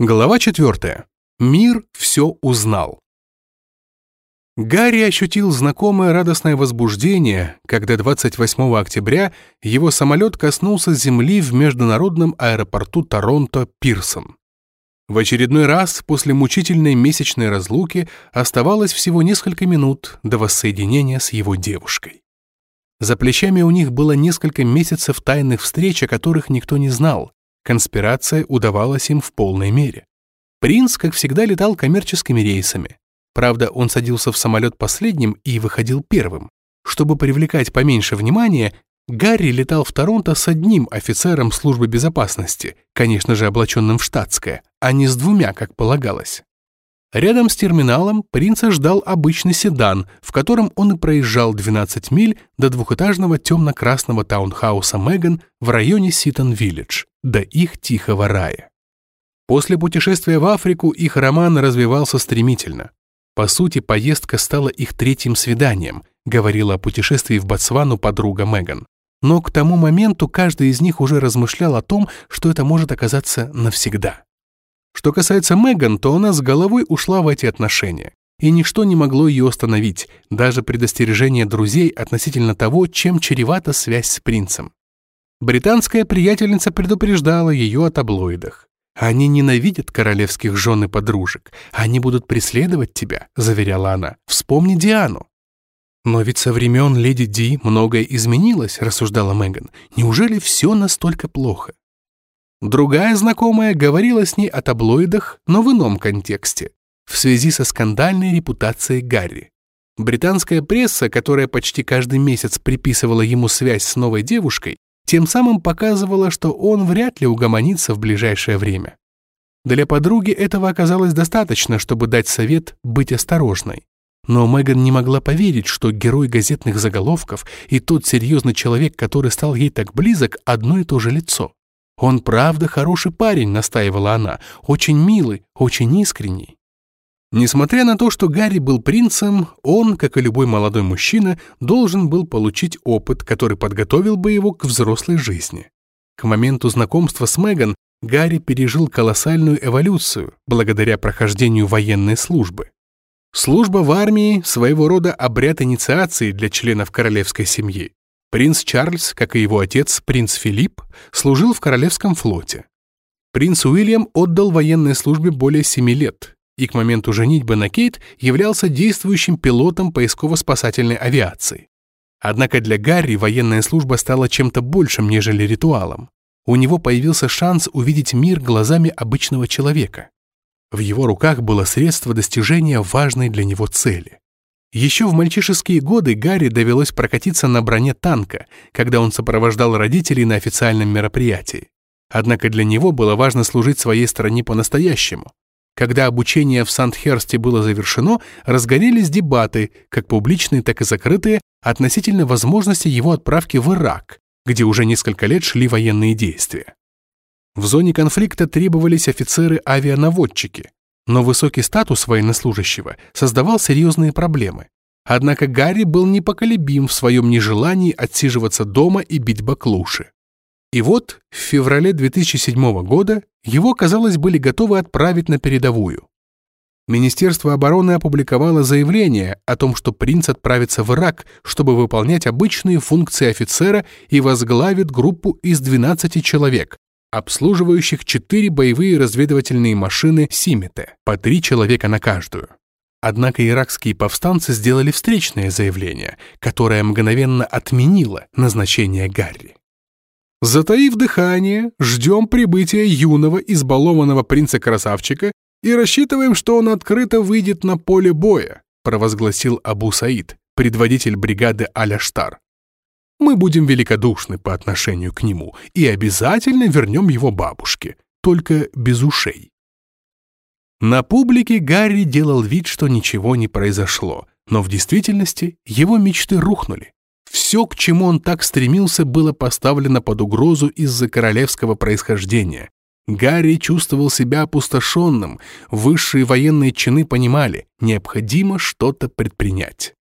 Глава 4. Мир все узнал. Гарри ощутил знакомое радостное возбуждение, когда 28 октября его самолет коснулся земли в международном аэропорту Торонто Пирсон. В очередной раз после мучительной месячной разлуки оставалось всего несколько минут до воссоединения с его девушкой. За плечами у них было несколько месяцев тайных встреч, о которых никто не знал, Конспирация удавалась им в полной мере. Принц, как всегда, летал коммерческими рейсами. Правда, он садился в самолет последним и выходил первым. Чтобы привлекать поменьше внимания, Гарри летал в Торонто с одним офицером службы безопасности, конечно же, облаченным в штатское, а не с двумя, как полагалось. Рядом с терминалом принца ждал обычный седан, в котором он и проезжал 12 миль до двухэтажного темно-красного таунхауса Меган в районе Ситон-Виллидж, до их тихого рая. После путешествия в Африку их роман развивался стремительно. По сути, поездка стала их третьим свиданием, говорила о путешествии в Ботсвану подруга Меган. Но к тому моменту каждый из них уже размышлял о том, что это может оказаться навсегда. Что касается Меган, то она с головой ушла в эти отношения. И ничто не могло ее остановить, даже предостережение друзей относительно того, чем чревата связь с принцем. Британская приятельница предупреждала ее о таблоидах. «Они ненавидят королевских жен и подружек. Они будут преследовать тебя», — заверяла она. «Вспомни Диану». «Но ведь со времен леди Ди многое изменилось», — рассуждала Меган. «Неужели все настолько плохо?» Другая знакомая говорила с ней о таблоидах, но в ином контексте, в связи со скандальной репутацией Гарри. Британская пресса, которая почти каждый месяц приписывала ему связь с новой девушкой, тем самым показывала, что он вряд ли угомонится в ближайшее время. Для подруги этого оказалось достаточно, чтобы дать совет быть осторожной. Но Меган не могла поверить, что герой газетных заголовков и тот серьезный человек, который стал ей так близок, одно и то же лицо. «Он правда хороший парень», — настаивала она, — «очень милый, очень искренний». Несмотря на то, что Гарри был принцем, он, как и любой молодой мужчина, должен был получить опыт, который подготовил бы его к взрослой жизни. К моменту знакомства с Меган Гарри пережил колоссальную эволюцию благодаря прохождению военной службы. Служба в армии – своего рода обряд инициации для членов королевской семьи. Принц Чарльз, как и его отец, принц Филипп, служил в Королевском флоте. Принц Уильям отдал военной службе более семи лет и к моменту женитьбы на Кейт являлся действующим пилотом поисково-спасательной авиации. Однако для Гарри военная служба стала чем-то большим, нежели ритуалом. У него появился шанс увидеть мир глазами обычного человека. В его руках было средство достижения важной для него цели. Еще в мальчишеские годы Гарри довелось прокатиться на броне танка, когда он сопровождал родителей на официальном мероприятии. Однако для него было важно служить своей стране по-настоящему. Когда обучение в Сандхерсте было завершено, разгорелись дебаты, как публичные, так и закрытые, относительно возможности его отправки в Ирак, где уже несколько лет шли военные действия. В зоне конфликта требовались офицеры-авианаводчики, но высокий статус военнослужащего создавал серьезные проблемы. Однако Гарри был непоколебим в своем нежелании отсиживаться дома и бить баклуши. И вот в феврале 2007 года его, казалось, были готовы отправить на передовую. Министерство обороны опубликовало заявление о том, что принц отправится в Ирак, чтобы выполнять обычные функции офицера и возглавит группу из 12 человек, обслуживающих четыре боевые разведывательные машины «Симите», по три человека на каждую. Однако иракские повстанцы сделали встречное заявление, которое мгновенно отменило назначение Гарри. Затаив дыхание, ждем прибытия юного избалованного принца-красавчика и рассчитываем, что он открыто выйдет на поле боя, провозгласил Абу Саид, предводитель бригады Аля-Штар мы будем великодушны по отношению к нему и обязательно вернем его бабушке, только без ушей. На публике Гарри делал вид, что ничего не произошло, но в действительности его мечты рухнули. Все, к чему он так стремился, было поставлено под угрозу из-за королевского происхождения. Гарри чувствовал себя опустошенным, высшие военные чины понимали, необходимо что-то предпринять.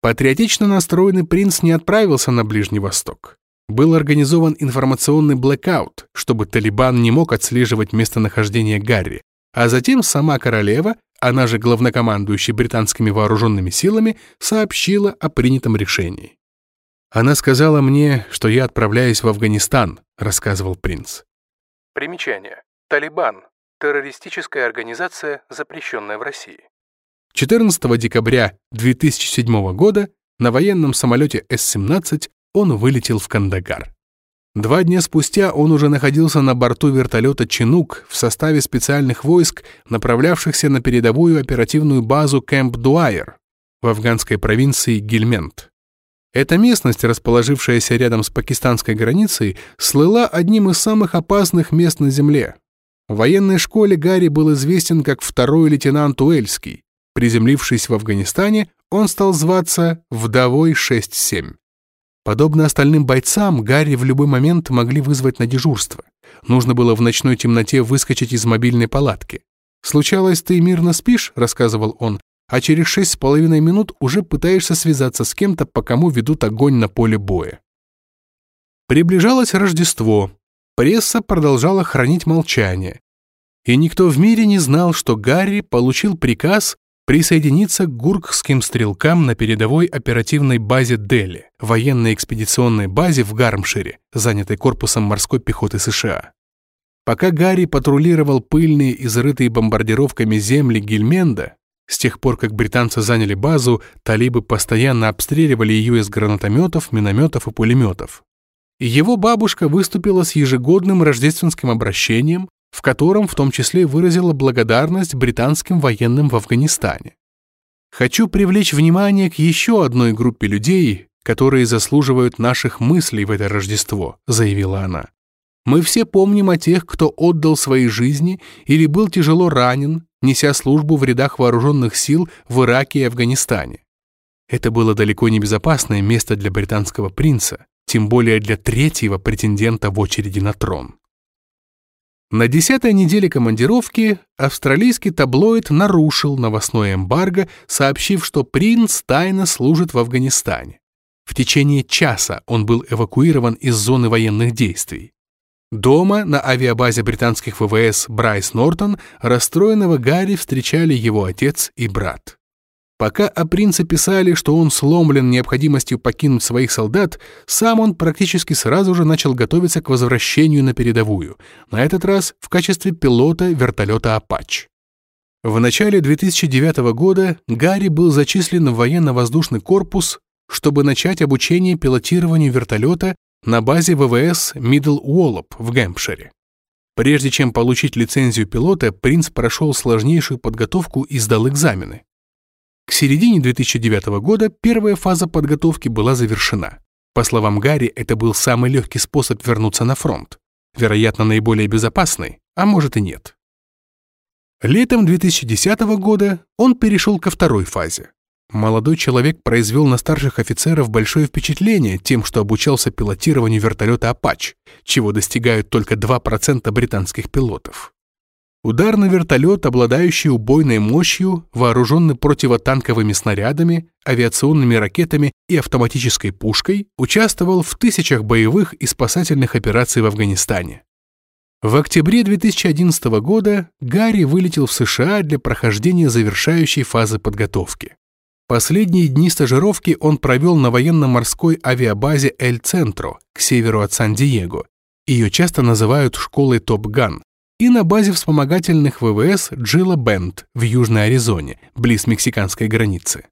Патриотично настроенный принц не отправился на Ближний Восток. Был организован информационный блэкаут, чтобы Талибан не мог отслеживать местонахождение Гарри, а затем сама королева, она же главнокомандующий британскими вооруженными силами, сообщила о принятом решении. «Она сказала мне, что я отправляюсь в Афганистан», — рассказывал принц. Примечание. Талибан. Террористическая организация, запрещенная в России. 14 декабря 2007 года на военном самолете С-17 он вылетел в Кандагар. Два дня спустя он уже находился на борту вертолета «Чинук» в составе специальных войск, направлявшихся на передовую оперативную базу Кэмп Дуайер в афганской провинции Гильмент. Эта местность, расположившаяся рядом с пакистанской границей, слыла одним из самых опасных мест на Земле. В военной школе Гарри был известен как второй лейтенант Уэльский. Приземлившись в Афганистане, он стал зваться «Вдовой 6-7». Подобно остальным бойцам, Гарри в любой момент могли вызвать на дежурство. Нужно было в ночной темноте выскочить из мобильной палатки. «Случалось, ты мирно спишь», — рассказывал он, а через шесть с половиной минут уже пытаешься связаться с кем-то, по кому ведут огонь на поле боя. Приближалось Рождество. Пресса продолжала хранить молчание. И никто в мире не знал, что Гарри получил приказ присоединиться к гуркским стрелкам на передовой оперативной базе Дели, военной экспедиционной базе в Гармшире, занятой корпусом морской пехоты США. Пока Гарри патрулировал пыльные, изрытые бомбардировками земли Гельменда, с тех пор, как британцы заняли базу, талибы постоянно обстреливали ее из гранатометов, минометов и пулеметов. Его бабушка выступила с ежегодным рождественским обращением, в котором в том числе выразила благодарность британским военным в Афганистане. Хочу привлечь внимание к еще одной группе людей, которые заслуживают наших мыслей в это Рождество, заявила она. Мы все помним о тех, кто отдал свои жизни или был тяжело ранен, неся службу в рядах вооруженных сил в Ираке и Афганистане. Это было далеко не безопасное место для британского принца, тем более для третьего претендента в очереди на трон. На десятой неделе командировки австралийский таблоид нарушил новостное эмбарго, сообщив, что принц тайно служит в Афганистане. В течение часа он был эвакуирован из зоны военных действий. Дома на авиабазе британских ВВС Брайс Нортон расстроенного Гарри встречали его отец и брат. Пока о принце писали, что он сломлен необходимостью покинуть своих солдат, сам он практически сразу же начал готовиться к возвращению на передовую, на этот раз в качестве пилота вертолета «Апач». В начале 2009 года Гарри был зачислен в военно-воздушный корпус, чтобы начать обучение пилотированию вертолета на базе ВВС Мидл Уоллоп в Гэмпшире. Прежде чем получить лицензию пилота, принц прошел сложнейшую подготовку и сдал экзамены. К середине 2009 года первая фаза подготовки была завершена. По словам Гарри, это был самый легкий способ вернуться на фронт. Вероятно, наиболее безопасный, а может и нет. Летом 2010 года он перешел ко второй фазе. Молодой человек произвел на старших офицеров большое впечатление тем, что обучался пилотированию вертолета «Апач», чего достигают только 2% британских пилотов. Ударный вертолет, обладающий убойной мощью, вооруженный противотанковыми снарядами, авиационными ракетами и автоматической пушкой, участвовал в тысячах боевых и спасательных операций в Афганистане. В октябре 2011 года Гарри вылетел в США для прохождения завершающей фазы подготовки. Последние дни стажировки он провел на военно-морской авиабазе Эль-Центро к северу от Сан-Диего. Ее часто называют школой Топ-Ган, и на базе вспомогательных ВВС Джилла Бенд в Южной Аризоне, близ мексиканской границы.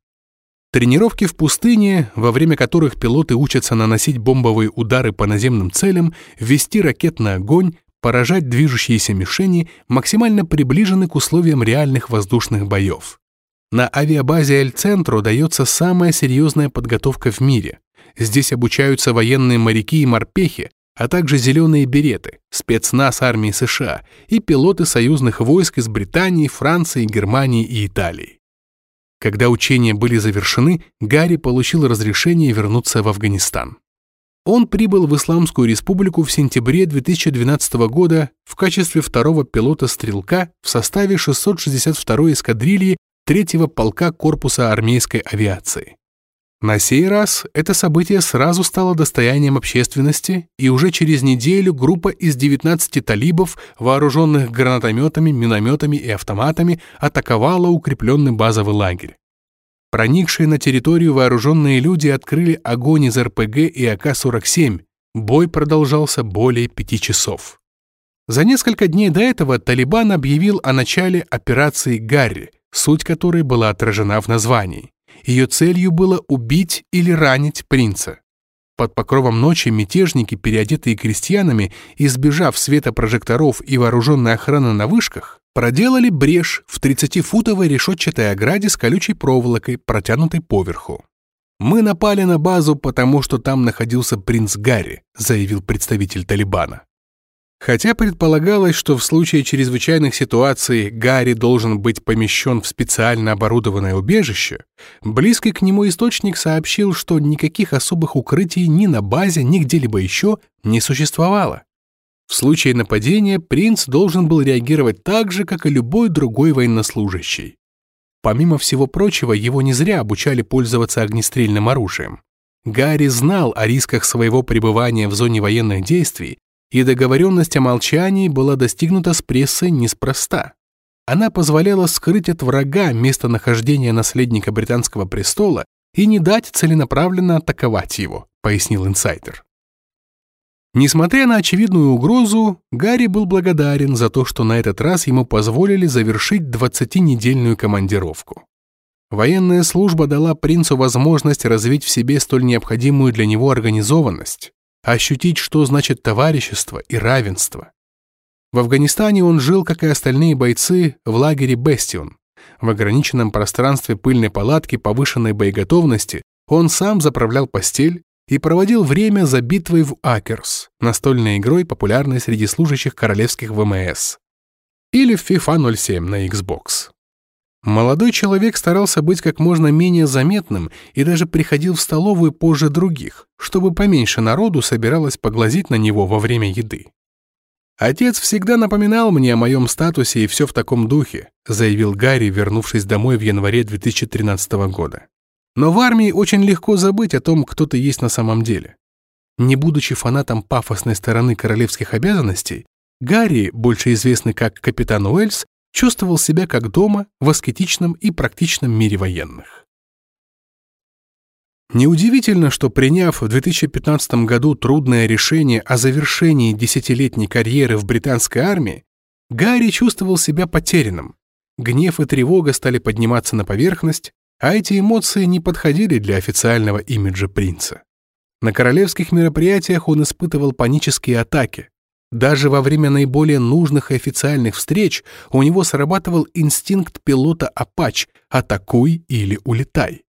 Тренировки в пустыне, во время которых пилоты учатся наносить бомбовые удары по наземным целям, вести ракетный огонь, поражать движущиеся мишени, максимально приближены к условиям реальных воздушных боев. На авиабазе Эль-Центро дается самая серьезная подготовка в мире. Здесь обучаются военные моряки и морпехи, а также зеленые береты, спецназ армии США и пилоты союзных войск из Британии, Франции, Германии и Италии. Когда учения были завершены, Гарри получил разрешение вернуться в Афганистан. Он прибыл в Исламскую республику в сентябре 2012 года в качестве второго пилота-стрелка в составе 662-й эскадрильи 3-го полка корпуса армейской авиации. На сей раз это событие сразу стало достоянием общественности, и уже через неделю группа из 19 талибов, вооруженных гранатометами, минометами и автоматами, атаковала укрепленный базовый лагерь. Проникшие на территорию вооруженные люди открыли огонь из РПГ и АК-47. Бой продолжался более пяти часов. За несколько дней до этого Талибан объявил о начале операции «Гарри», суть которой была отражена в названии. Ее целью было убить или ранить принца. Под покровом ночи мятежники, переодетые крестьянами, избежав света прожекторов и вооруженной охраны на вышках, проделали брешь в 30-футовой решетчатой ограде с колючей проволокой, протянутой поверху. «Мы напали на базу, потому что там находился принц Гарри», заявил представитель Талибана. Хотя предполагалось, что в случае чрезвычайных ситуаций Гарри должен быть помещен в специально оборудованное убежище, близкий к нему источник сообщил, что никаких особых укрытий ни на базе, ни где-либо еще не существовало. В случае нападения принц должен был реагировать так же, как и любой другой военнослужащий. Помимо всего прочего, его не зря обучали пользоваться огнестрельным оружием. Гарри знал о рисках своего пребывания в зоне военных действий и договоренность о молчании была достигнута с прессой неспроста. Она позволяла скрыть от врага местонахождение наследника британского престола и не дать целенаправленно атаковать его, пояснил инсайдер. Несмотря на очевидную угрозу, Гарри был благодарен за то, что на этот раз ему позволили завершить 20-недельную командировку. Военная служба дала принцу возможность развить в себе столь необходимую для него организованность, ощутить, что значит товарищество и равенство. В Афганистане он жил, как и остальные бойцы, в лагере Бестион. В ограниченном пространстве пыльной палатки повышенной боеготовности он сам заправлял постель и проводил время за битвой в Акерс, настольной игрой, популярной среди служащих королевских ВМС. Или в FIFA 07 на Xbox. Молодой человек старался быть как можно менее заметным и даже приходил в столовую позже других, чтобы поменьше народу собиралось поглазеть на него во время еды. «Отец всегда напоминал мне о моем статусе и все в таком духе», заявил Гарри, вернувшись домой в январе 2013 года. «Но в армии очень легко забыть о том, кто ты есть на самом деле. Не будучи фанатом пафосной стороны королевских обязанностей, Гарри, больше известный как капитан Уэльс, чувствовал себя как дома в аскетичном и практичном мире военных. Неудивительно, что приняв в 2015 году трудное решение о завершении десятилетней карьеры в британской армии, Гарри чувствовал себя потерянным. Гнев и тревога стали подниматься на поверхность, а эти эмоции не подходили для официального имиджа принца. На королевских мероприятиях он испытывал панические атаки, даже во время наиболее нужных и официальных встреч у него срабатывал инстинкт пилота «Апач» «Атакуй или улетай».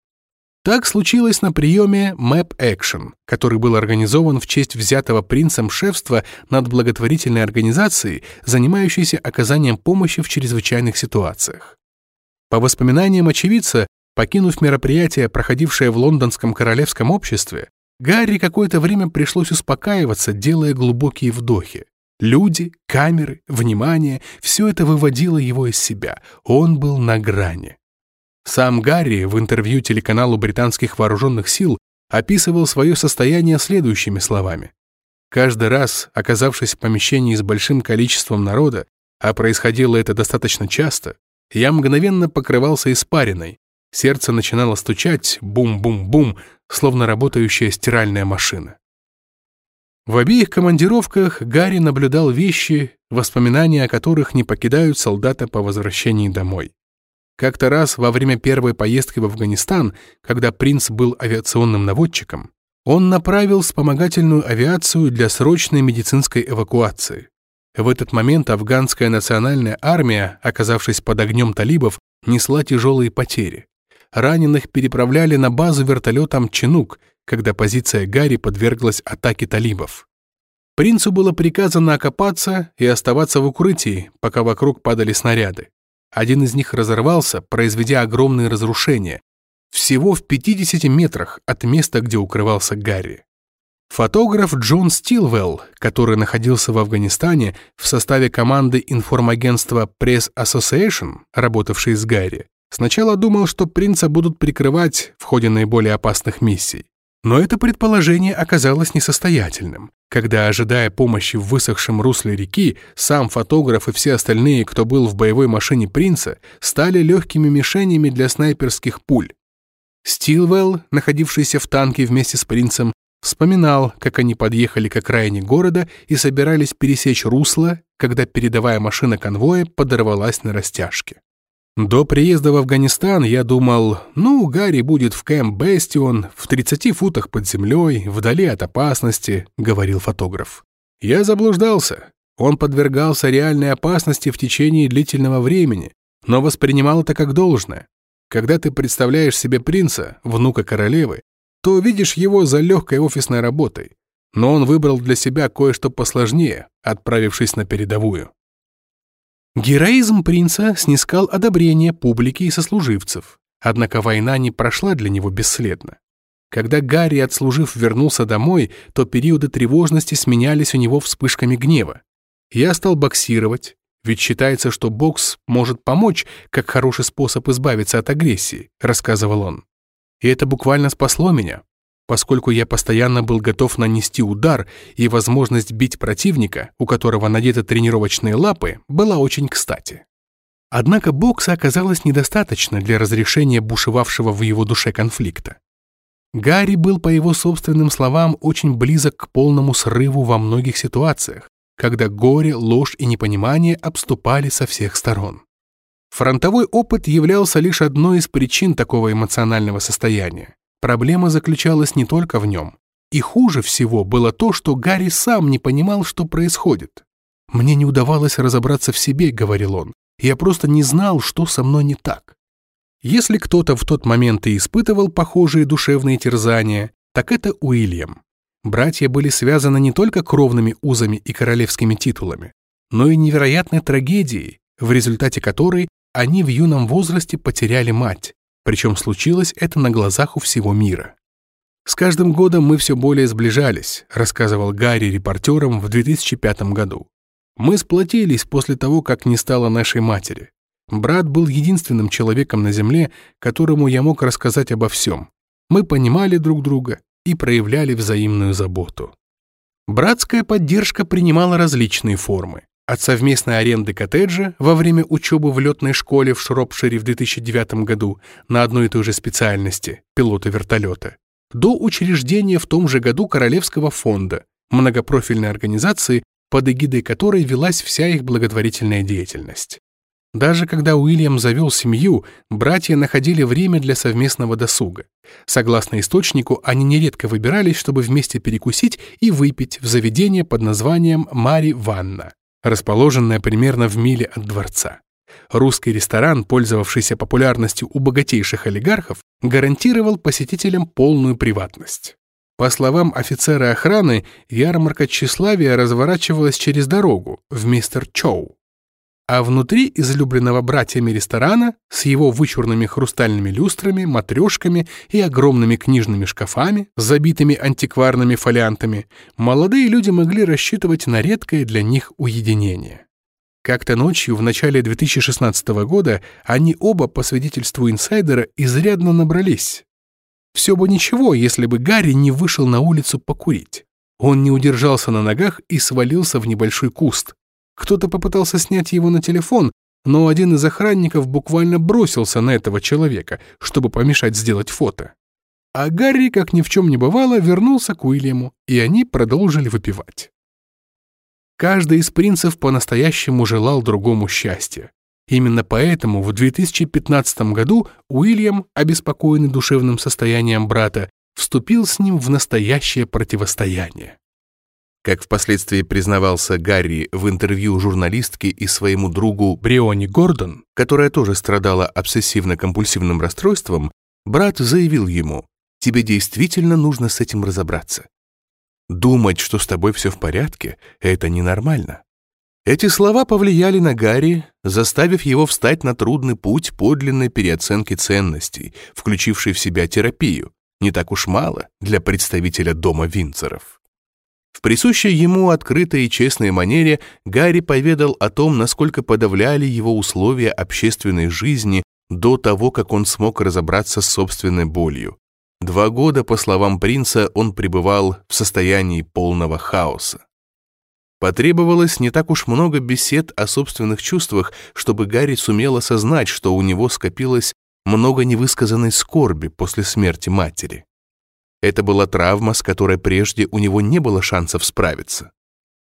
Так случилось на приеме Map Action, который был организован в честь взятого принцем шефства над благотворительной организацией, занимающейся оказанием помощи в чрезвычайных ситуациях. По воспоминаниям очевидца, покинув мероприятие, проходившее в лондонском королевском обществе, Гарри какое-то время пришлось успокаиваться, делая глубокие вдохи. Люди, камеры, внимание — все это выводило его из себя. Он был на грани. Сам Гарри в интервью телеканалу британских вооруженных сил описывал свое состояние следующими словами. Каждый раз, оказавшись в помещении с большим количеством народа, а происходило это достаточно часто, я мгновенно покрывался испариной. Сердце начинало стучать бум-бум-бум, словно работающая стиральная машина. В обеих командировках Гарри наблюдал вещи, воспоминания о которых не покидают солдата по возвращении домой. Как-то раз во время первой поездки в Афганистан, когда принц был авиационным наводчиком, он направил вспомогательную авиацию для срочной медицинской эвакуации. В этот момент афганская национальная армия, оказавшись под огнем талибов, несла тяжелые потери. Раненых переправляли на базу вертолетом «Чинук», когда позиция Гарри подверглась атаке талибов. Принцу было приказано окопаться и оставаться в укрытии, пока вокруг падали снаряды. Один из них разорвался, произведя огромные разрушения, всего в 50 метрах от места, где укрывался Гарри. Фотограф Джон Стилвелл, который находился в Афганистане в составе команды информагентства Press Association, работавшей с Гарри, Сначала думал, что принца будут прикрывать в ходе наиболее опасных миссий. Но это предположение оказалось несостоятельным, когда, ожидая помощи в высохшем русле реки, сам фотограф и все остальные, кто был в боевой машине принца, стали легкими мишенями для снайперских пуль. Стилвелл, находившийся в танке вместе с принцем, вспоминал, как они подъехали к окраине города и собирались пересечь русло, когда передовая машина конвоя подорвалась на растяжке. До приезда в Афганистан я думал, ну, Гарри будет в Кэмп Бестион, в 30 футах под землей, вдали от опасности, говорил фотограф. Я заблуждался. Он подвергался реальной опасности в течение длительного времени, но воспринимал это как должное. Когда ты представляешь себе принца, внука королевы, то видишь его за легкой офисной работой. Но он выбрал для себя кое-что посложнее, отправившись на передовую. Героизм принца снискал одобрение публики и сослуживцев, однако война не прошла для него бесследно. Когда Гарри, отслужив, вернулся домой, то периоды тревожности сменялись у него вспышками гнева. Я стал боксировать, ведь считается, что бокс может помочь как хороший способ избавиться от агрессии, рассказывал он. И это буквально спасло меня, поскольку я постоянно был готов нанести удар, и возможность бить противника, у которого надеты тренировочные лапы, была очень кстати. Однако бокса оказалось недостаточно для разрешения бушевавшего в его душе конфликта. Гарри был, по его собственным словам, очень близок к полному срыву во многих ситуациях, когда горе, ложь и непонимание обступали со всех сторон. Фронтовой опыт являлся лишь одной из причин такого эмоционального состояния. Проблема заключалась не только в нем. И хуже всего было то, что Гарри сам не понимал, что происходит. «Мне не удавалось разобраться в себе», — говорил он. «Я просто не знал, что со мной не так». Если кто-то в тот момент и испытывал похожие душевные терзания, так это Уильям. Братья были связаны не только кровными узами и королевскими титулами, но и невероятной трагедией, в результате которой они в юном возрасте потеряли мать, причем случилось это на глазах у всего мира. «С каждым годом мы все более сближались», рассказывал Гарри репортерам в 2005 году. «Мы сплотились после того, как не стало нашей матери. Брат был единственным человеком на Земле, которому я мог рассказать обо всем. Мы понимали друг друга и проявляли взаимную заботу». Братская поддержка принимала различные формы. От совместной аренды коттеджа во время учебы в летной школе в Шропшире в 2009 году на одной и той же специальности – пилота вертолета, до учреждения в том же году Королевского фонда, многопрофильной организации, под эгидой которой велась вся их благотворительная деятельность. Даже когда Уильям завел семью, братья находили время для совместного досуга. Согласно источнику, они нередко выбирались, чтобы вместе перекусить и выпить в заведение под названием «Мари Ванна» расположенная примерно в миле от дворца. Русский ресторан, пользовавшийся популярностью у богатейших олигархов, гарантировал посетителям полную приватность. По словам офицера охраны, ярмарка тщеславия разворачивалась через дорогу в мистер Чоу а внутри излюбленного братьями ресторана с его вычурными хрустальными люстрами, матрешками и огромными книжными шкафами, забитыми антикварными фолиантами, молодые люди могли рассчитывать на редкое для них уединение. Как-то ночью в начале 2016 года они оба, по свидетельству инсайдера, изрядно набрались. Все бы ничего, если бы Гарри не вышел на улицу покурить. Он не удержался на ногах и свалился в небольшой куст, кто-то попытался снять его на телефон, но один из охранников буквально бросился на этого человека, чтобы помешать сделать фото. А Гарри, как ни в чем не бывало, вернулся к Уильяму, и они продолжили выпивать. Каждый из принцев по-настоящему желал другому счастья. Именно поэтому в 2015 году Уильям, обеспокоенный душевным состоянием брата, вступил с ним в настоящее противостояние. Как впоследствии признавался Гарри в интервью журналистке и своему другу Бриони Гордон, которая тоже страдала обсессивно-компульсивным расстройством, брат заявил ему, «Тебе действительно нужно с этим разобраться. Думать, что с тобой все в порядке, это ненормально». Эти слова повлияли на Гарри, заставив его встать на трудный путь подлинной переоценки ценностей, включившей в себя терапию, не так уж мало для представителя дома Винцеров. В присущей ему открытой и честной манере Гарри поведал о том, насколько подавляли его условия общественной жизни до того, как он смог разобраться с собственной болью. Два года, по словам принца, он пребывал в состоянии полного хаоса. Потребовалось не так уж много бесед о собственных чувствах, чтобы Гарри сумел осознать, что у него скопилось много невысказанной скорби после смерти матери. Это была травма, с которой прежде у него не было шансов справиться.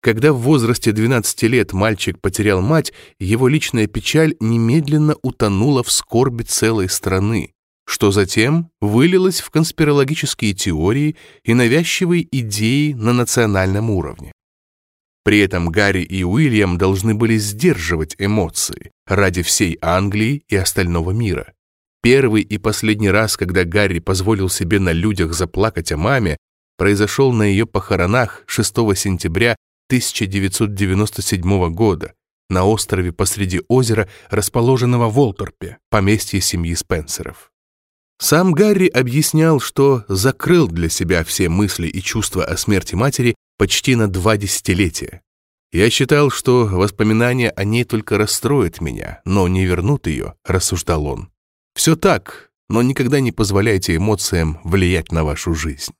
Когда в возрасте 12 лет мальчик потерял мать, его личная печаль немедленно утонула в скорби целой страны, что затем вылилось в конспирологические теории и навязчивые идеи на национальном уровне. При этом Гарри и Уильям должны были сдерживать эмоции ради всей Англии и остального мира. Первый и последний раз, когда Гарри позволил себе на людях заплакать о маме, произошел на ее похоронах 6 сентября 1997 года на острове посреди озера, расположенного в Волторпе, поместье семьи Спенсеров. Сам Гарри объяснял, что закрыл для себя все мысли и чувства о смерти матери почти на два десятилетия. Я считал, что воспоминания о ней только расстроят меня, но не вернут ее, рассуждал он. Все так, но никогда не позволяйте эмоциям влиять на вашу жизнь.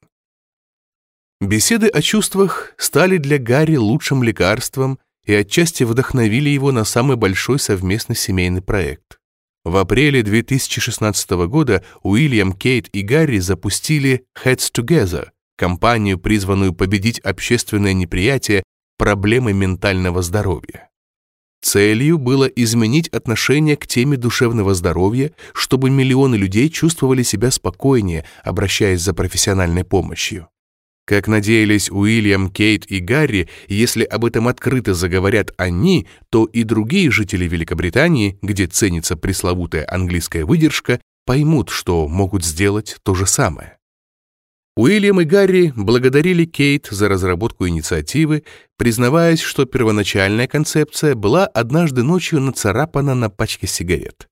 Беседы о чувствах стали для Гарри лучшим лекарством и отчасти вдохновили его на самый большой совместный семейный проект. В апреле 2016 года Уильям, Кейт и Гарри запустили Heads Together, компанию, призванную победить общественное неприятие проблемы ментального здоровья. Целью было изменить отношение к теме душевного здоровья, чтобы миллионы людей чувствовали себя спокойнее, обращаясь за профессиональной помощью. Как надеялись Уильям, Кейт и Гарри, если об этом открыто заговорят они, то и другие жители Великобритании, где ценится пресловутая английская выдержка, поймут, что могут сделать то же самое. Уильям и Гарри благодарили Кейт за разработку инициативы, признаваясь, что первоначальная концепция была однажды ночью нацарапана на пачке сигарет.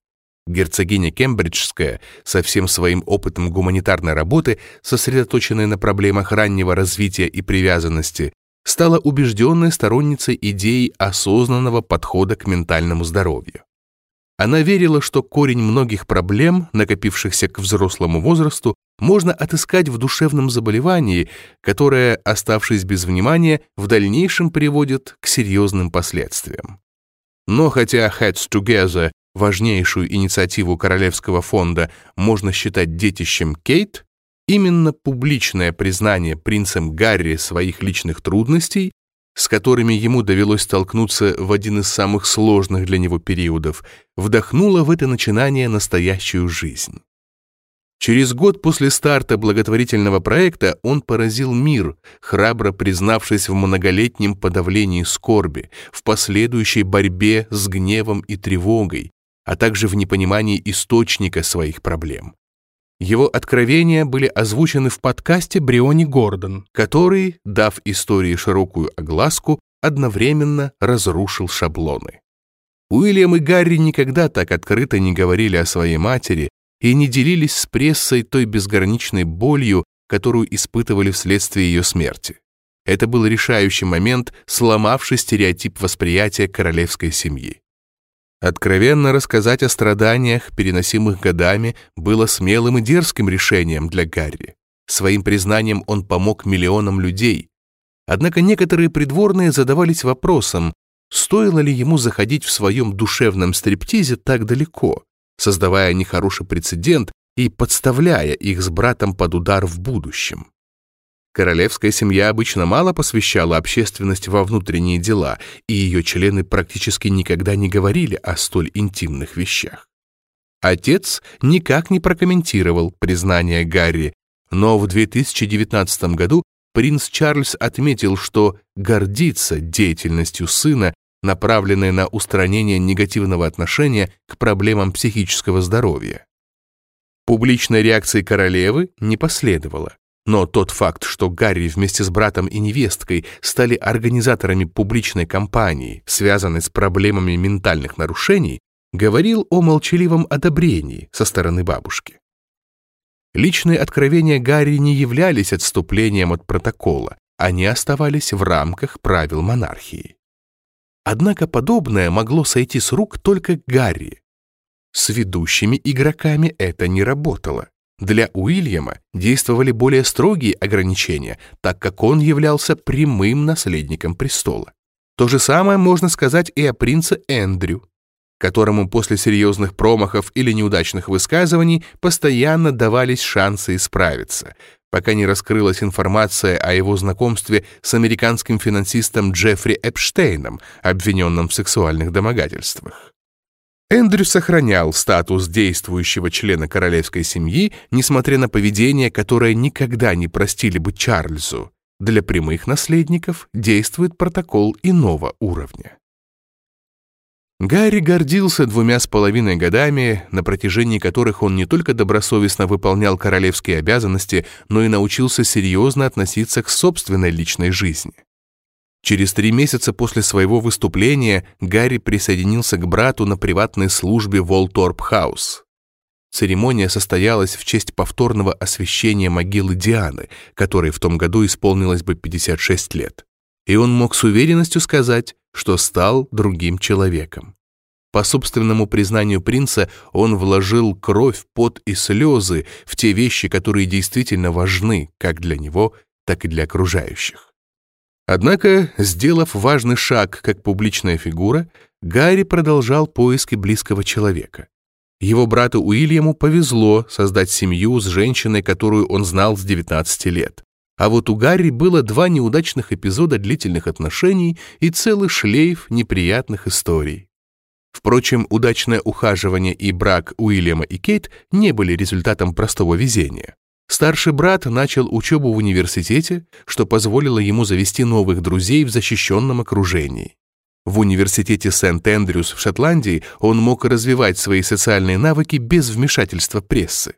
Герцогиня Кембриджская со всем своим опытом гуманитарной работы, сосредоточенной на проблемах раннего развития и привязанности, стала убежденной сторонницей идеи осознанного подхода к ментальному здоровью. Она верила, что корень многих проблем, накопившихся к взрослому возрасту, можно отыскать в душевном заболевании, которое, оставшись без внимания, в дальнейшем приводит к серьезным последствиям. Но хотя Heads Together, важнейшую инициативу Королевского фонда, можно считать детищем Кейт, именно публичное признание принцем Гарри своих личных трудностей с которыми ему довелось столкнуться в один из самых сложных для него периодов, вдохнула в это начинание настоящую жизнь. Через год после старта благотворительного проекта он поразил мир, храбро признавшись в многолетнем подавлении скорби, в последующей борьбе с гневом и тревогой, а также в непонимании источника своих проблем. Его откровения были озвучены в подкасте Бриони Гордон, который, дав истории широкую огласку, одновременно разрушил шаблоны. Уильям и Гарри никогда так открыто не говорили о своей матери и не делились с прессой той безграничной болью, которую испытывали вследствие ее смерти. Это был решающий момент, сломавший стереотип восприятия королевской семьи. Откровенно рассказать о страданиях, переносимых годами, было смелым и дерзким решением для Гарри. Своим признанием он помог миллионам людей. Однако некоторые придворные задавались вопросом, стоило ли ему заходить в своем душевном стриптизе так далеко, создавая нехороший прецедент и подставляя их с братом под удар в будущем. Королевская семья обычно мало посвящала общественность во внутренние дела, и ее члены практически никогда не говорили о столь интимных вещах. Отец никак не прокомментировал признание Гарри, но в 2019 году принц Чарльз отметил, что гордится деятельностью сына, направленной на устранение негативного отношения к проблемам психического здоровья. Публичной реакции королевы не последовало. Но тот факт, что Гарри вместе с братом и невесткой стали организаторами публичной кампании, связанной с проблемами ментальных нарушений, говорил о молчаливом одобрении со стороны бабушки. Личные откровения Гарри не являлись отступлением от протокола, они оставались в рамках правил монархии. Однако подобное могло сойти с рук только Гарри. С ведущими игроками это не работало. Для Уильяма действовали более строгие ограничения, так как он являлся прямым наследником престола. То же самое можно сказать и о принце Эндрю, которому после серьезных промахов или неудачных высказываний постоянно давались шансы исправиться, пока не раскрылась информация о его знакомстве с американским финансистом Джеффри Эпштейном, обвиненным в сексуальных домогательствах. Эндрю сохранял статус действующего члена королевской семьи, несмотря на поведение, которое никогда не простили бы Чарльзу. Для прямых наследников действует протокол иного уровня. Гарри гордился двумя с половиной годами, на протяжении которых он не только добросовестно выполнял королевские обязанности, но и научился серьезно относиться к собственной личной жизни. Через три месяца после своего выступления Гарри присоединился к брату на приватной службе в Олторп-хаус. Церемония состоялась в честь повторного освящения могилы Дианы, которой в том году исполнилось бы 56 лет. И он мог с уверенностью сказать, что стал другим человеком. По собственному признанию принца, он вложил кровь, пот и слезы в те вещи, которые действительно важны как для него, так и для окружающих. Однако, сделав важный шаг как публичная фигура, Гарри продолжал поиски близкого человека. Его брату Уильяму повезло создать семью с женщиной, которую он знал с 19 лет. А вот у Гарри было два неудачных эпизода длительных отношений и целый шлейф неприятных историй. Впрочем, удачное ухаживание и брак Уильяма и Кейт не были результатом простого везения. Старший брат начал учебу в университете, что позволило ему завести новых друзей в защищенном окружении. В университете Сент-Эндрюс в Шотландии он мог развивать свои социальные навыки без вмешательства прессы.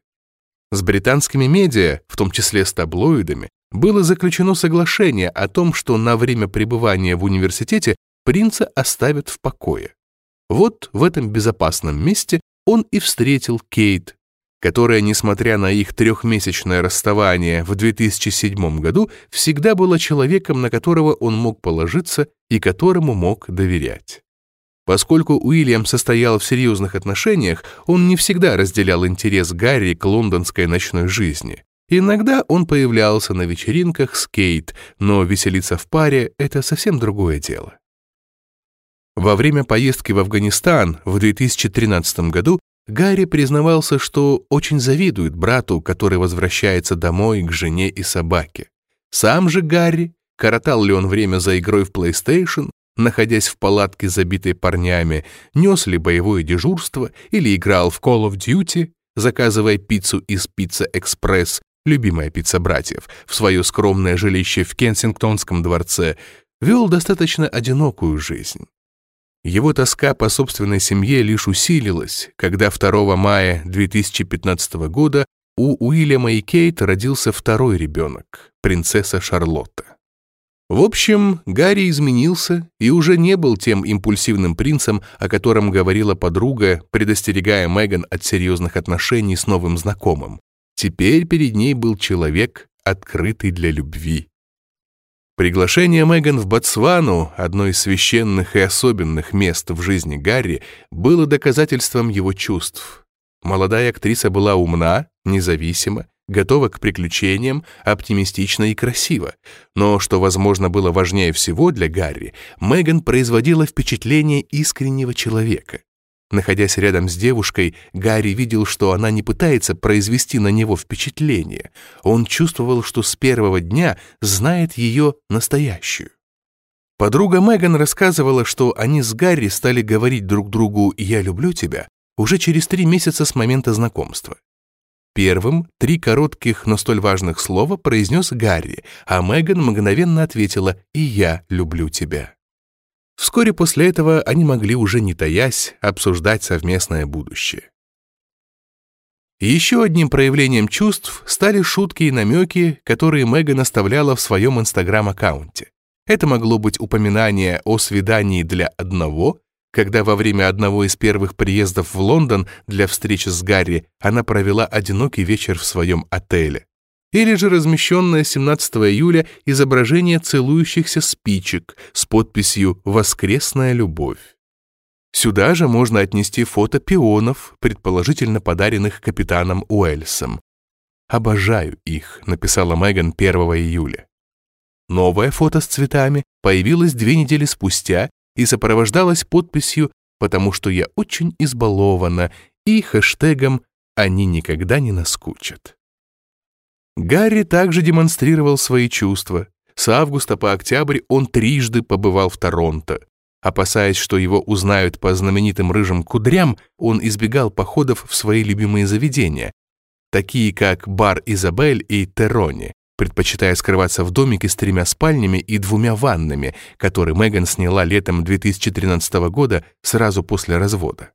С британскими медиа, в том числе с таблоидами, было заключено соглашение о том, что на время пребывания в университете принца оставят в покое. Вот в этом безопасном месте он и встретил Кейт, которая, несмотря на их трехмесячное расставание в 2007 году, всегда была человеком, на которого он мог положиться и которому мог доверять. Поскольку Уильям состоял в серьезных отношениях, он не всегда разделял интерес Гарри к лондонской ночной жизни. Иногда он появлялся на вечеринках с Кейт, но веселиться в паре — это совсем другое дело. Во время поездки в Афганистан в 2013 году Гарри признавался, что очень завидует брату, который возвращается домой к жене и собаке. Сам же Гарри, коротал ли он время за игрой в PlayStation, находясь в палатке, забитой парнями, нес ли боевое дежурство или играл в Call of Duty, заказывая пиццу из Pizza Express, любимая пицца братьев, в свое скромное жилище в Кенсингтонском дворце, вел достаточно одинокую жизнь. Его тоска по собственной семье лишь усилилась, когда 2 мая 2015 года у Уильяма и Кейт родился второй ребенок, принцесса Шарлотта. В общем, Гарри изменился и уже не был тем импульсивным принцем, о котором говорила подруга, предостерегая Меган от серьезных отношений с новым знакомым. Теперь перед ней был человек, открытый для любви. Приглашение Меган в Ботсвану, одно из священных и особенных мест в жизни Гарри, было доказательством его чувств. Молодая актриса была умна, независима, готова к приключениям, оптимистична и красива. Но, что, возможно, было важнее всего для Гарри, Меган производила впечатление искреннего человека. Находясь рядом с девушкой, Гарри видел, что она не пытается произвести на него впечатление. Он чувствовал, что с первого дня знает ее настоящую. Подруга Меган рассказывала, что они с Гарри стали говорить друг другу «я люблю тебя» уже через три месяца с момента знакомства. Первым три коротких, но столь важных слова произнес Гарри, а Меган мгновенно ответила «и я люблю тебя». Вскоре после этого они могли уже не таясь обсуждать совместное будущее. Еще одним проявлением чувств стали шутки и намеки, которые Меган оставляла в своем инстаграм-аккаунте. Это могло быть упоминание о свидании для одного, когда во время одного из первых приездов в Лондон для встречи с Гарри она провела одинокий вечер в своем отеле или же размещенное 17 июля изображение целующихся спичек с подписью «Воскресная любовь». Сюда же можно отнести фото пионов, предположительно подаренных капитаном Уэльсом. «Обожаю их», — написала Меган 1 июля. Новое фото с цветами появилось две недели спустя и сопровождалось подписью «Потому что я очень избалована» и хэштегом «Они никогда не наскучат». Гарри также демонстрировал свои чувства. С августа по октябрь он трижды побывал в Торонто. Опасаясь, что его узнают по знаменитым рыжим кудрям, он избегал походов в свои любимые заведения, такие как бар «Изабель» и «Террони», предпочитая скрываться в домике с тремя спальнями и двумя ваннами, который Меган сняла летом 2013 года сразу после развода.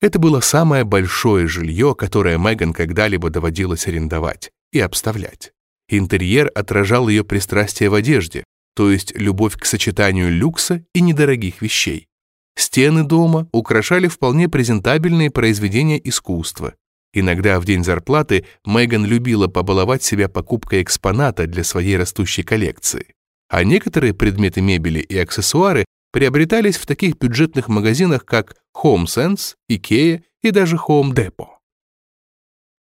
Это было самое большое жилье, которое Меган когда-либо доводилось арендовать и обставлять. Интерьер отражал ее пристрастие в одежде, то есть любовь к сочетанию люкса и недорогих вещей. Стены дома украшали вполне презентабельные произведения искусства. Иногда в день зарплаты Меган любила побаловать себя покупкой экспоната для своей растущей коллекции. А некоторые предметы мебели и аксессуары приобретались в таких бюджетных магазинах, как Home Sense, Ikea и даже Home Depot.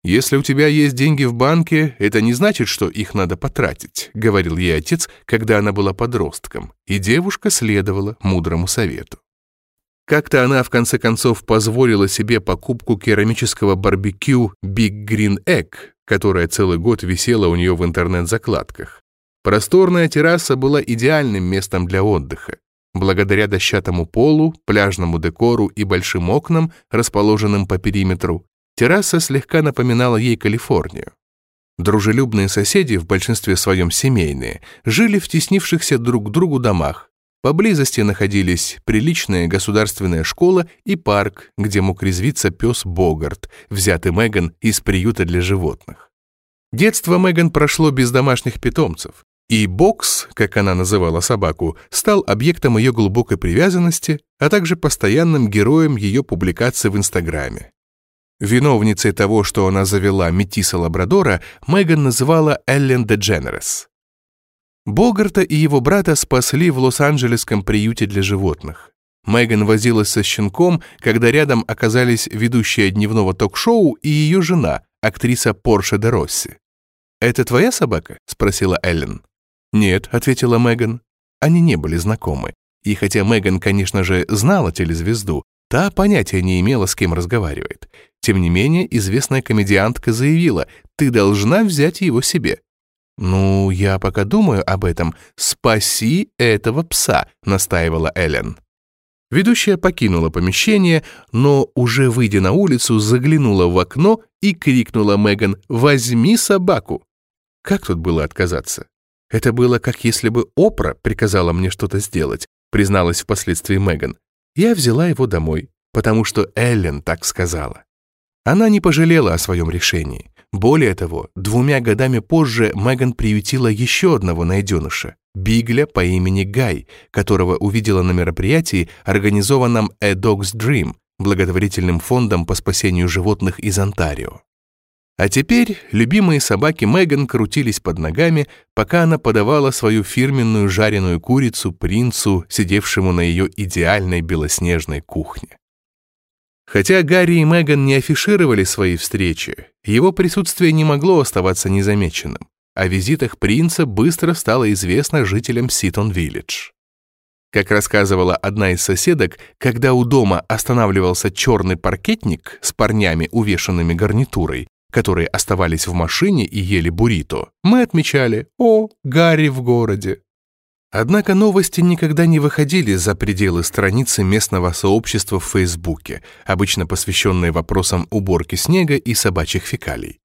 «Если у тебя есть деньги в банке, это не значит, что их надо потратить», — говорил ей отец, когда она была подростком, и девушка следовала мудрому совету. Как-то она, в конце концов, позволила себе покупку керамического барбекю Big Green Egg, которая целый год висела у нее в интернет-закладках. Просторная терраса была идеальным местом для отдыха. Благодаря дощатому полу, пляжному декору и большим окнам, расположенным по периметру, Терраса слегка напоминала ей Калифорнию. Дружелюбные соседи, в большинстве своем семейные, жили в теснившихся друг к другу домах. Поблизости находились приличная государственная школа и парк, где мог резвиться пес Богарт, взятый Меган из приюта для животных. Детство Меган прошло без домашних питомцев, и Бокс, как она называла собаку, стал объектом ее глубокой привязанности, а также постоянным героем ее публикаций в Инстаграме. Виновницей того, что она завела метиса Лабрадора, Меган называла Эллен Дедженерес. Богарта и его брата спасли в Лос-Анджелесском приюте для животных. Меган возилась со щенком, когда рядом оказались ведущая дневного ток-шоу и ее жена, актриса Порше де Росси. «Это твоя собака?» — спросила Эллен. «Нет», — ответила Меган. Они не были знакомы. И хотя Меган, конечно же, знала телезвезду, та понятия не имела, с кем разговаривает. Тем не менее, известная комедиантка заявила, «Ты должна взять его себе». «Ну, я пока думаю об этом. Спаси этого пса», — настаивала Эллен. Ведущая покинула помещение, но, уже выйдя на улицу, заглянула в окно и крикнула Меган «Возьми собаку!». Как тут было отказаться? Это было как если бы Опра приказала мне что-то сделать, призналась впоследствии Меган. Я взяла его домой, потому что Эллен так сказала. Она не пожалела о своем решении. Более того, двумя годами позже Меган приютила еще одного найденыша, Бигля по имени Гай, которого увидела на мероприятии, организованном A Dog's Dream, благотворительным фондом по спасению животных из Онтарио. А теперь любимые собаки Меган крутились под ногами, пока она подавала свою фирменную жареную курицу принцу, сидевшему на ее идеальной белоснежной кухне. Хотя Гарри и Меган не афишировали свои встречи, его присутствие не могло оставаться незамеченным. О визитах принца быстро стало известно жителям Ситон-Виллидж. Как рассказывала одна из соседок, когда у дома останавливался черный паркетник с парнями, увешанными гарнитурой, которые оставались в машине и ели буррито, мы отмечали «О, Гарри в городе». Однако новости никогда не выходили за пределы страницы местного сообщества в Фейсбуке, обычно посвященные вопросам уборки снега и собачьих фекалий.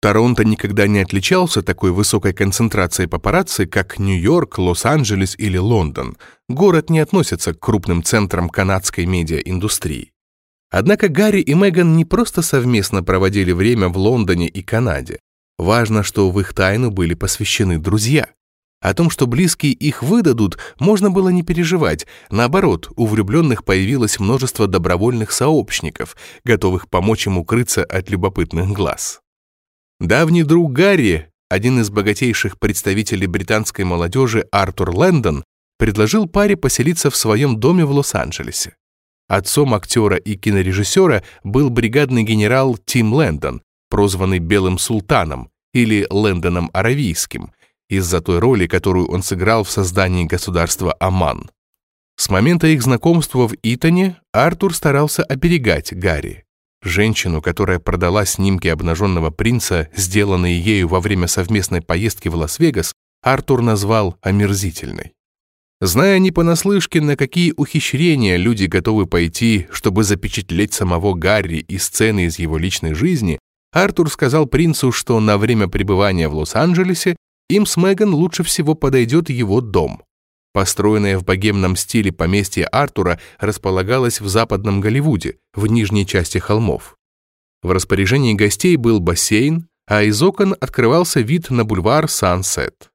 Торонто никогда не отличался такой высокой концентрацией папарацци, как Нью-Йорк, Лос-Анджелес или Лондон. Город не относится к крупным центрам канадской медиаиндустрии. Однако Гарри и Меган не просто совместно проводили время в Лондоне и Канаде. Важно, что в их тайну были посвящены друзья. О том, что близкие их выдадут, можно было не переживать. Наоборот, у влюбленных появилось множество добровольных сообщников, готовых помочь им укрыться от любопытных глаз. Давний друг Гарри, один из богатейших представителей британской молодежи Артур Лэндон, предложил паре поселиться в своем доме в Лос-Анджелесе. Отцом актера и кинорежиссера был бригадный генерал Тим Лэндон, прозванный Белым Султаном или Лэндоном Аравийским, из-за той роли, которую он сыграл в создании государства Оман. С момента их знакомства в Итоне Артур старался оберегать Гарри. Женщину, которая продала снимки обнаженного принца, сделанные ею во время совместной поездки в Лас-Вегас, Артур назвал омерзительной. Зная не понаслышке, на какие ухищрения люди готовы пойти, чтобы запечатлеть самого Гарри и сцены из его личной жизни, Артур сказал принцу, что на время пребывания в Лос-Анджелесе им с Меган лучше всего подойдет его дом. Построенное в богемном стиле поместье Артура располагалось в западном Голливуде, в нижней части холмов. В распоряжении гостей был бассейн, а из окон открывался вид на бульвар Сансет.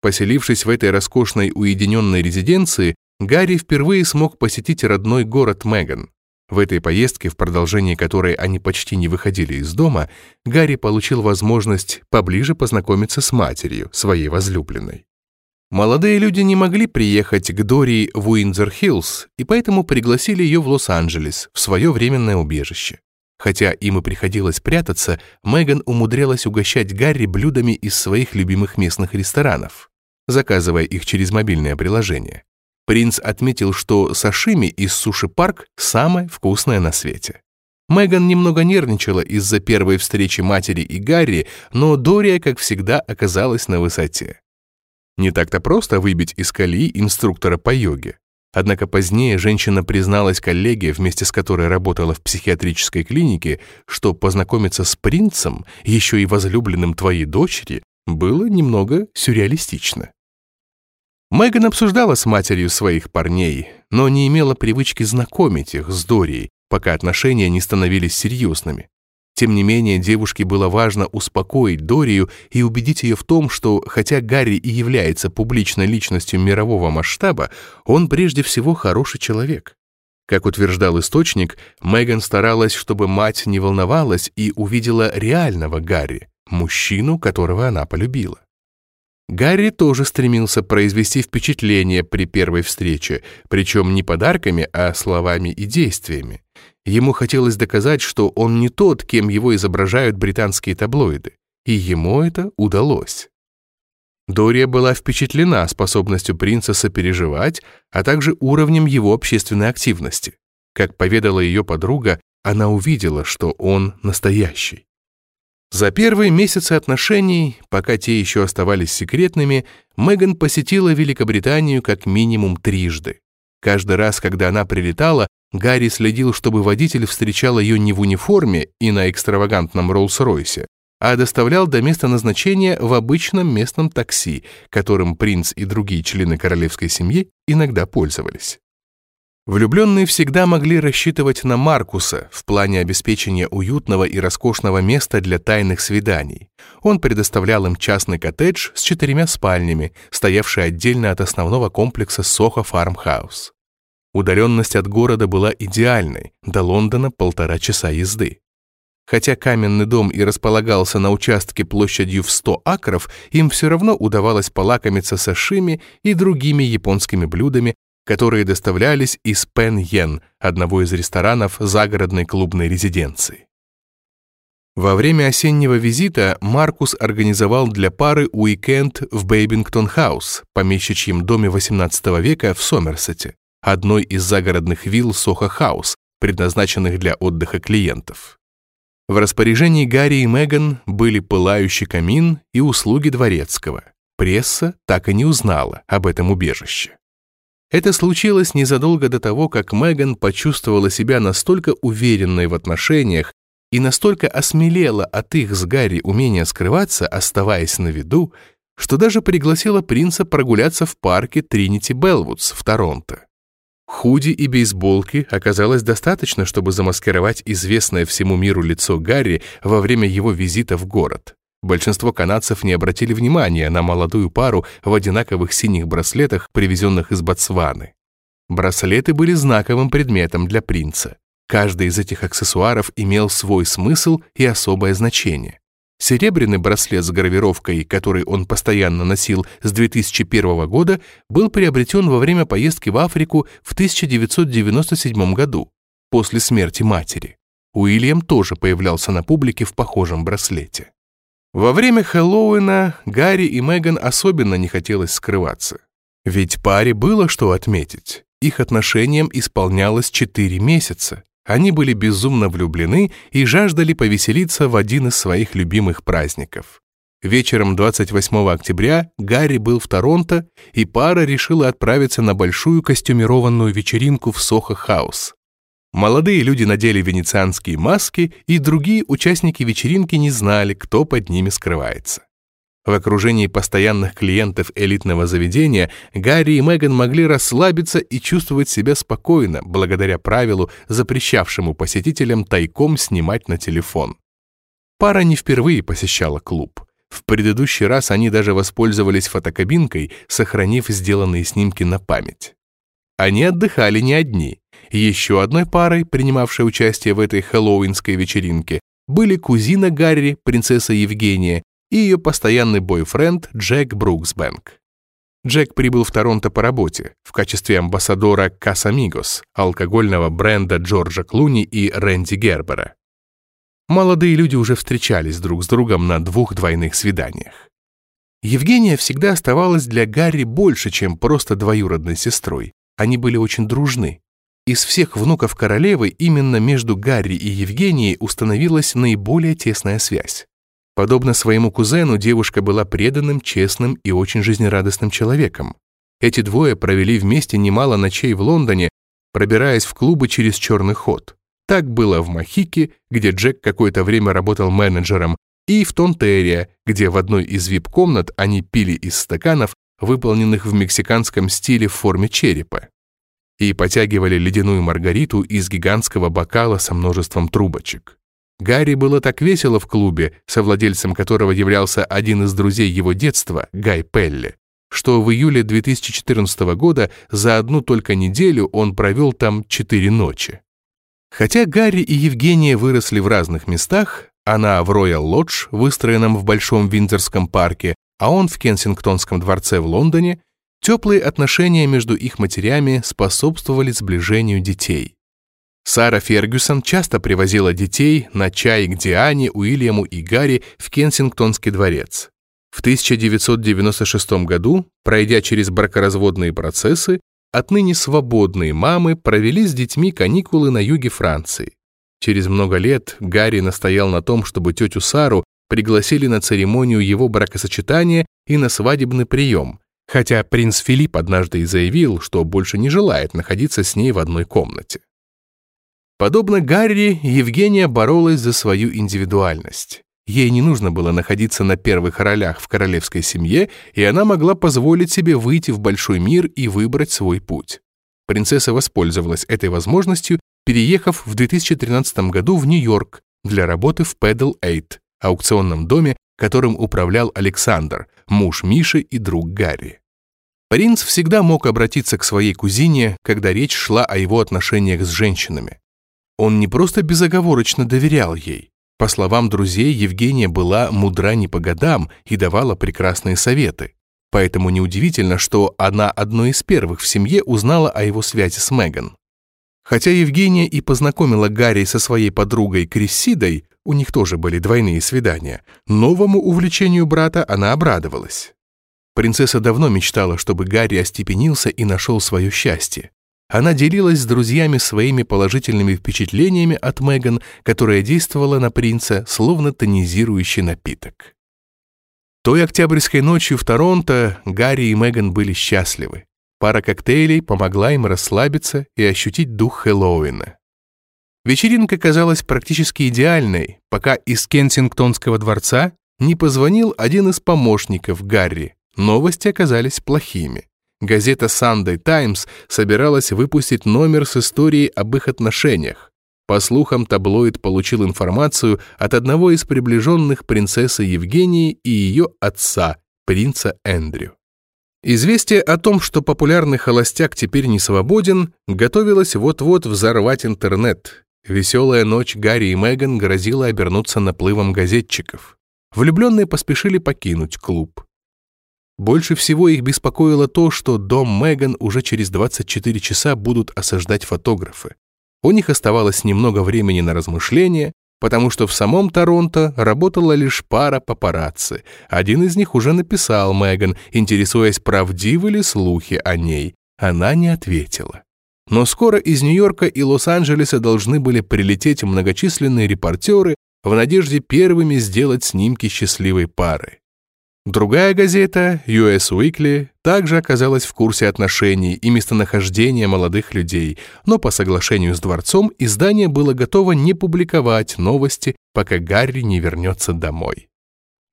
Поселившись в этой роскошной уединенной резиденции, Гарри впервые смог посетить родной город Меган. В этой поездке, в продолжении которой они почти не выходили из дома, Гарри получил возможность поближе познакомиться с матерью, своей возлюбленной. Молодые люди не могли приехать к Дори в Уиндзор-Хиллз, и поэтому пригласили ее в Лос-Анджелес, в свое временное убежище. Хотя им и приходилось прятаться, Меган умудрялась угощать Гарри блюдами из своих любимых местных ресторанов заказывая их через мобильное приложение. Принц отметил, что сашими из суши-парк самое вкусное на свете. Меган немного нервничала из-за первой встречи матери и Гарри, но Дория, как всегда, оказалась на высоте. Не так-то просто выбить из колеи инструктора по йоге. Однако позднее женщина призналась коллеге, вместе с которой работала в психиатрической клинике, что познакомиться с принцем, еще и возлюбленным твоей дочери, было немного сюрреалистично. Меган обсуждала с матерью своих парней, но не имела привычки знакомить их с Дорией, пока отношения не становились серьезными. Тем не менее, девушке было важно успокоить Дорию и убедить ее в том, что, хотя Гарри и является публичной личностью мирового масштаба, он прежде всего хороший человек. Как утверждал источник, Меган старалась, чтобы мать не волновалась и увидела реального Гарри, мужчину, которого она полюбила. Гарри тоже стремился произвести впечатление при первой встрече, причем не подарками, а словами и действиями. Ему хотелось доказать, что он не тот, кем его изображают британские таблоиды, и ему это удалось. Дория была впечатлена способностью принца сопереживать, а также уровнем его общественной активности. Как поведала ее подруга, она увидела, что он настоящий. За первые месяцы отношений, пока те еще оставались секретными, Меган посетила Великобританию как минимум трижды. Каждый раз, когда она прилетала, Гарри следил, чтобы водитель встречал ее не в униформе и на экстравагантном Роллс-Ройсе, а доставлял до места назначения в обычном местном такси, которым принц и другие члены королевской семьи иногда пользовались. Влюбленные всегда могли рассчитывать на Маркуса в плане обеспечения уютного и роскошного места для тайных свиданий. Он предоставлял им частный коттедж с четырьмя спальнями, стоявший отдельно от основного комплекса Сохо Фармхаус. Удаленность от города была идеальной, до Лондона полтора часа езды. Хотя каменный дом и располагался на участке площадью в 100 акров, им все равно удавалось полакомиться сашими и другими японскими блюдами, которые доставлялись из Pen Yen, одного из ресторанов загородной клубной резиденции. Во время осеннего визита Маркус организовал для пары уикенд в Бабингтон-хаус, помещичьем доме XVIII века в Сомерсете, одной из загородных вилл Сохо-хаус, предназначенных для отдыха клиентов. В распоряжении Гарри и Меган были пылающий камин и услуги дворецкого. Пресса так и не узнала об этом убежище. Это случилось незадолго до того, как Меган почувствовала себя настолько уверенной в отношениях и настолько осмелела от их с Гарри умения скрываться, оставаясь на виду, что даже пригласила принца прогуляться в парке Тринити Белвудс в Торонто. Худи и бейсболки оказалось достаточно, чтобы замаскировать известное всему миру лицо Гарри во время его визита в город. Большинство канадцев не обратили внимания на молодую пару в одинаковых синих браслетах, привезенных из Ботсваны. Браслеты были знаковым предметом для принца. Каждый из этих аксессуаров имел свой смысл и особое значение. Серебряный браслет с гравировкой, который он постоянно носил с 2001 года, был приобретен во время поездки в Африку в 1997 году, после смерти матери. Уильям тоже появлялся на публике в похожем браслете. Во время Хэллоуина Гарри и Меган особенно не хотелось скрываться. Ведь паре было что отметить. Их отношениям исполнялось 4 месяца. Они были безумно влюблены и жаждали повеселиться в один из своих любимых праздников. Вечером 28 октября Гарри был в Торонто, и пара решила отправиться на большую костюмированную вечеринку в Сохо-хаус. Молодые люди надели венецианские маски, и другие участники вечеринки не знали, кто под ними скрывается. В окружении постоянных клиентов элитного заведения Гарри и Меган могли расслабиться и чувствовать себя спокойно, благодаря правилу, запрещавшему посетителям тайком снимать на телефон. Пара не впервые посещала клуб. В предыдущий раз они даже воспользовались фотокабинкой, сохранив сделанные снимки на память. Они отдыхали не одни. Еще одной парой, принимавшей участие в этой хэллоуинской вечеринке, были кузина Гарри, принцесса Евгения, и ее постоянный бойфренд Джек Бруксбэнк. Джек прибыл в Торонто по работе в качестве амбассадора Касамигос, алкогольного бренда Джорджа Клуни и Рэнди Гербера. Молодые люди уже встречались друг с другом на двух двойных свиданиях. Евгения всегда оставалась для Гарри больше, чем просто двоюродной сестрой. Они были очень дружны. Из всех внуков королевы именно между Гарри и Евгенией установилась наиболее тесная связь. Подобно своему кузену, девушка была преданным, честным и очень жизнерадостным человеком. Эти двое провели вместе немало ночей в Лондоне, пробираясь в клубы через черный ход. Так было в Махике, где Джек какое-то время работал менеджером, и в Тонтерия, где в одной из вип-комнат они пили из стаканов, выполненных в мексиканском стиле в форме черепа, и потягивали ледяную маргариту из гигантского бокала со множеством трубочек. Гарри было так весело в клубе, совладельцем которого являлся один из друзей его детства, Гай Пелли, что в июле 2014 года за одну только неделю он провел там четыре ночи. Хотя Гарри и Евгения выросли в разных местах, она в Роял Лодж, выстроенном в Большом Виндзорском парке, а он в Кенсингтонском дворце в Лондоне, теплые отношения между их матерями способствовали сближению детей. Сара Фергюсон часто привозила детей на чай к Диане, Уильяму и Гарри в Кенсингтонский дворец. В 1996 году, пройдя через бракоразводные процессы, отныне свободные мамы провели с детьми каникулы на юге Франции. Через много лет Гарри настоял на том, чтобы тетю Сару пригласили на церемонию его бракосочетания и на свадебный прием, хотя принц Филипп однажды и заявил, что больше не желает находиться с ней в одной комнате. Подобно Гарри, Евгения боролась за свою индивидуальность. Ей не нужно было находиться на первых ролях в королевской семье, и она могла позволить себе выйти в большой мир и выбрать свой путь. Принцесса воспользовалась этой возможностью, переехав в 2013 году в Нью-Йорк для работы в Pedal 8, аукционном доме, которым управлял Александр, муж Миши и друг Гарри. Принц всегда мог обратиться к своей кузине, когда речь шла о его отношениях с женщинами. Он не просто безоговорочно доверял ей. По словам друзей, Евгения была мудра не по годам и давала прекрасные советы. Поэтому неудивительно, что она одной из первых в семье узнала о его связи с Меган. Хотя Евгения и познакомила Гарри со своей подругой Криссидой, у них тоже были двойные свидания, новому увлечению брата она обрадовалась. Принцесса давно мечтала, чтобы Гарри остепенился и нашел свое счастье. Она делилась с друзьями своими положительными впечатлениями от Меган, которая действовала на принца словно тонизирующий напиток. Той октябрьской ночью в Торонто Гарри и Меган были счастливы. Пара коктейлей помогла им расслабиться и ощутить дух Хэллоуина. Вечеринка казалась практически идеальной, пока из Кенсингтонского дворца не позвонил один из помощников Гарри. Новости оказались плохими. Газета Sunday Times собиралась выпустить номер с историей об их отношениях. По слухам, таблоид получил информацию от одного из приближенных принцессы Евгении и ее отца, принца Эндрю. Известие о том, что популярный холостяк теперь не свободен, готовилось вот-вот взорвать интернет. Веселая ночь Гарри и Меган грозила обернуться наплывом газетчиков. влюбленные поспешили покинуть клуб. Больше всего их беспокоило то, что дом Меган уже через 24 часа будут осаждать фотографы. У них оставалось немного времени на размышления, потому что в самом Торонто работала лишь пара папарацци. Один из них уже написал Меган, интересуясь, правдивы ли слухи о ней. Она не ответила. Но скоро из Нью-Йорка и Лос-Анджелеса должны были прилететь многочисленные репортеры в надежде первыми сделать снимки счастливой пары. Другая газета, US Weekly, также оказалась в курсе отношений и местонахождения молодых людей, но по соглашению с дворцом издание было готово не публиковать новости, пока Гарри не вернется домой.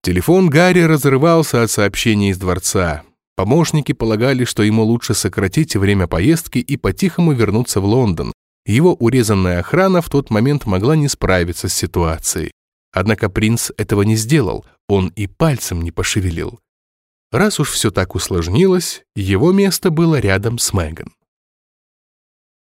Телефон Гарри разрывался от сообщений из дворца. Помощники полагали, что ему лучше сократить время поездки и по-тихому вернуться в Лондон. Его урезанная охрана в тот момент могла не справиться с ситуацией. Однако принц этого не сделал, он и пальцем не пошевелил. Раз уж все так усложнилось, его место было рядом с Меган.